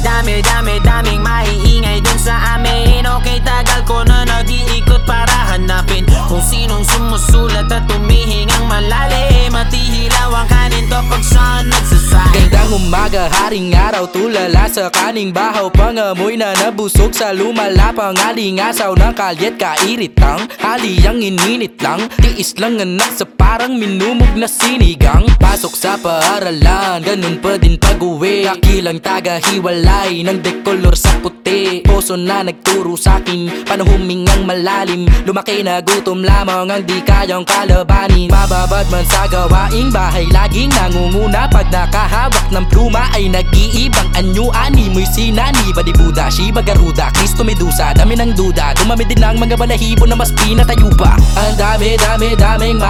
dami, dami, daming maiingay dun sa amin. Okay, tagal ko na nag-iikot para hanapin Kung sinong sumusulat at tumihingang malalim At ihilaw ang kanin to pag saan nagsasaing Gandang umaga, haring araw Tulala sa kaning bahaw. Pangamoy na nabusog sa lumalapang Alingasaw ng kalyet kairitang Haliyang ininit lang. Tiis lang anak sa parang minumog na sinigang. Pasok sa paaralan Ganun pa din pag-uwi. Kakilang taga-hiwalay Ng dekolor sa puti. Poso na nagturo sa'kin Paano humingang malalim. Lumaki na gutom lamang Ang di kayang kalabanin. Mababad man sa gawaing bahay Laging nangunguna. Pag nakahawak ng pluma Ay nag-iibang anyo Ani mo'y sinani Badi Buddha, Shiva, Garuda Kristo, Medusa. Dami ng duda Dumami din ang mga balahibo Na mas pinatayo pa. Ang dami, dami, daming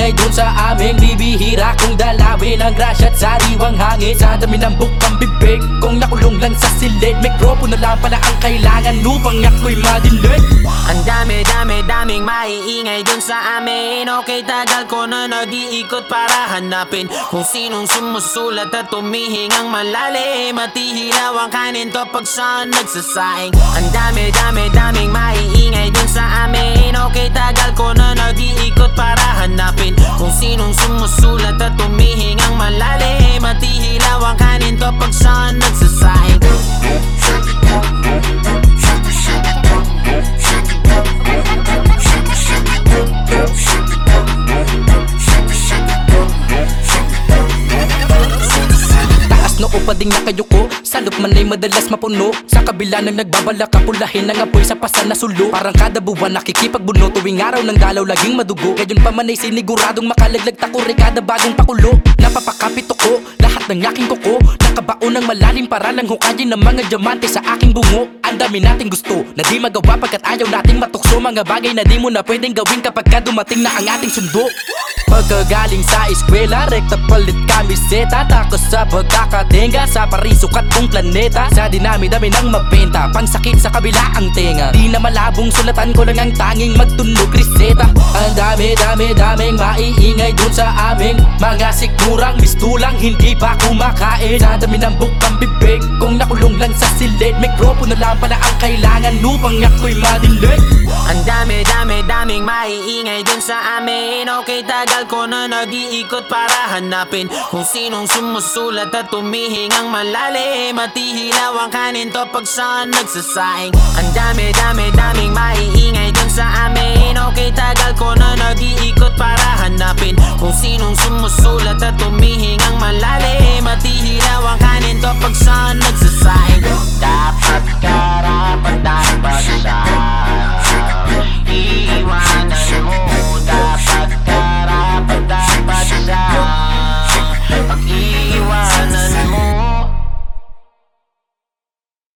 maiingay Dun sa aming bibihira Kung dalawin ang grasya at sariwang hangin. Sa dami ng bukang bibig Kung nakulong lang sa silid Mikropono lang pala ang kailangan Upang ako'y madinig Ang dami, dami, daming maiingay dun sa amin. Okay, tagal ko na nag-iikot para hanapin Kung sinong sumusulat at tumihingang malalim. At ihilaw ang kanin to pag saan nagsasaing. Ang dami, dami, sumusulat at tumihingang malalim At ihilaw ang kanin to pag saan nagsasaing Pa ding nakayuko Sa lupman ay madalas mapuno. Sa kabila ng nagbabalak kapulahin ng apoy sa pasan na sulo. Parang kada buwan nakikipagbuno Tuwing araw ng dalaw laging madugo. Gayon pa man ay siniguradong makalaglag takuri Kada bagong pakulo. Napapakapit ko Lahat ng aking kuko. Nakabaon ng malalim para lang hukayin ng mga diamante sa aking bungo. Ang dami nating gusto Na di magawa pagkat ayaw nating matukso. Mga bagay na di mo na pwedeng gawin kapag ka dumating na ang ating sundo. Pagkagaling sa eskwela, rekta palit kamiseta. Takos sa pagkakatenga sa parisukat kong planeta Sa dinami-dami ng mabenta, pang sakit sa kabila ang tenga. Di na malabong sulatan ko lang ang tanging magtunog reseta Ang dami-dami daming maiingay dun sa aming Mga sigurang mistulang hindi pa kumakain. Sa dami ng bukang bibig, kung nakulong lang sa silid Mikropono lang pala ang kailangan upang ako'y madinig Ang dami, dami, daming maiingay dun sa amin. Okay, tagal ko na nag-iikot para hanapin Kung sinong sumusulat at Pahingang malalim at ihilaw ang kanin to pag sa nagsasaing. Ang dami dami daming maiingay dun sa amin. Okay tagal ko na nag-iikot para hanapin Kung sinong sumusulat at tumihingang malalim At ihilaw ang kanin to pag sa